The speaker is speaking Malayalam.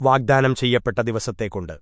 വാഗ്ദാനം ചെയ്യപ്പെട്ട ദിവസത്തെക്കൊണ്ട്